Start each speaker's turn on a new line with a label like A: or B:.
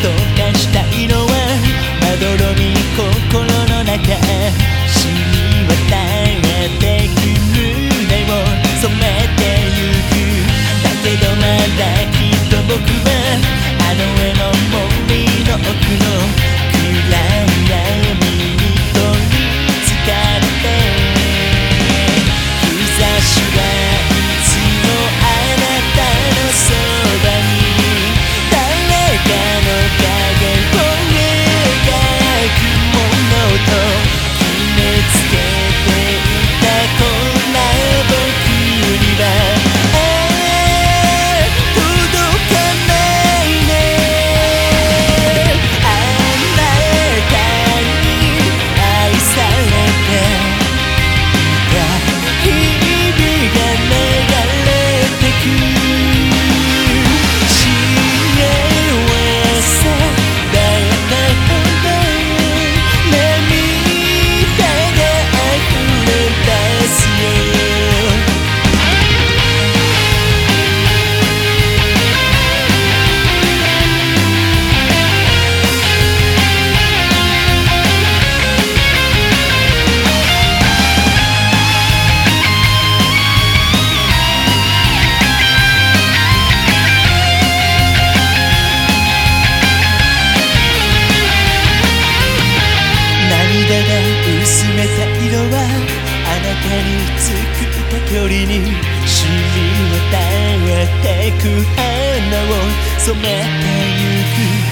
A: siento に作った距離に染み渡ってく花を染めてゆく。